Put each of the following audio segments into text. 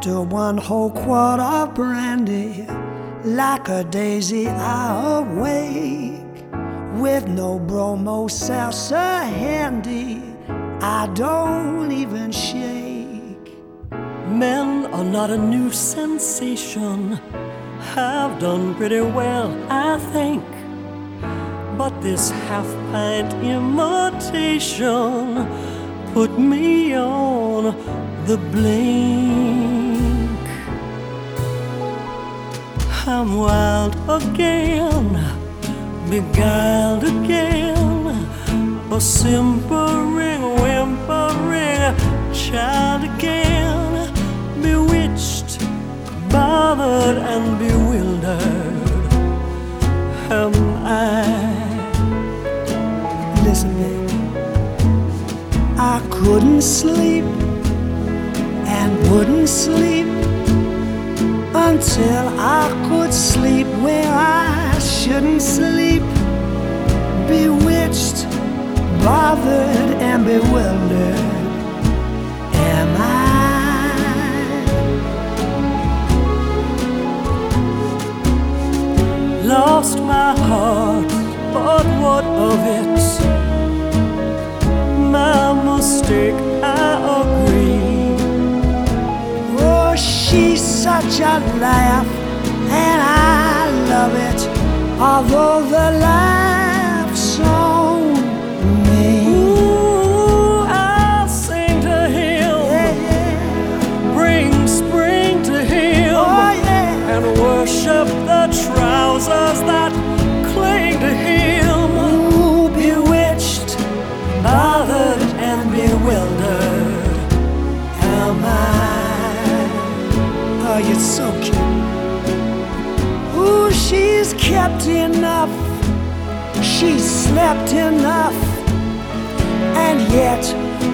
After one whole quart of brandy, like a daisy, I awake with no Bromo Seltzer handy. I don't even shake. Men are not a new sensation, have done pretty well, I think. But this half pint imitation put me on the blink. I'm wild again, beguiled again, a simpering, whimpering child again, bewitched, bothered, and bewildered. Am I? Listen, baby. I couldn't sleep and wouldn't sleep until I could sleep where I shouldn't sleep. Bewitched, bothered, and bewildered. Am I? Lost my heart, but what of it? Such a laugh, and I love it. Although the laugh's on me. Ooh, I'll sing to him, Yeah, yeah. bring spring to him, Oh, yeah. and worship the trousers that oh, so cute. Ooh, she's kept enough, she's slept enough, and yet,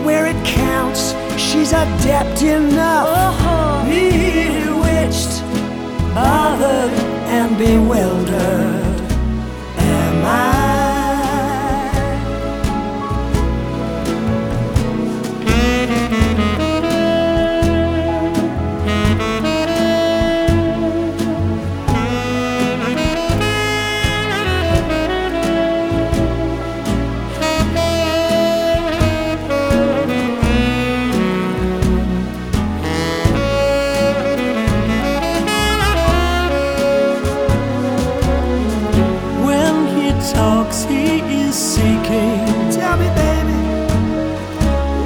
where it counts, she's adept enough. Uh-huh. Bewitched, bothered, and bewildered. He he is seeking Tell me, baby.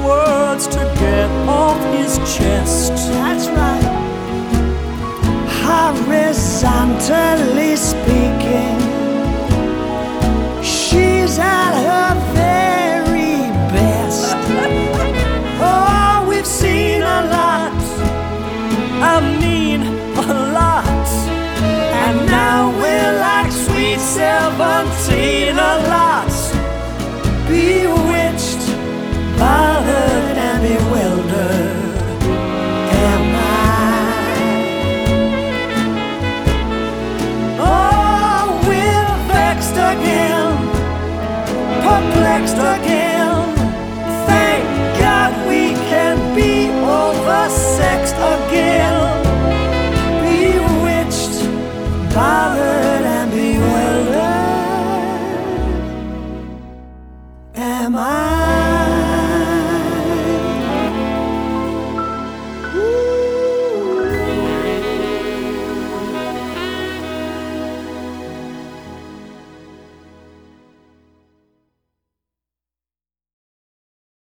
words to get off his chest. That's right. Horizontally Next again.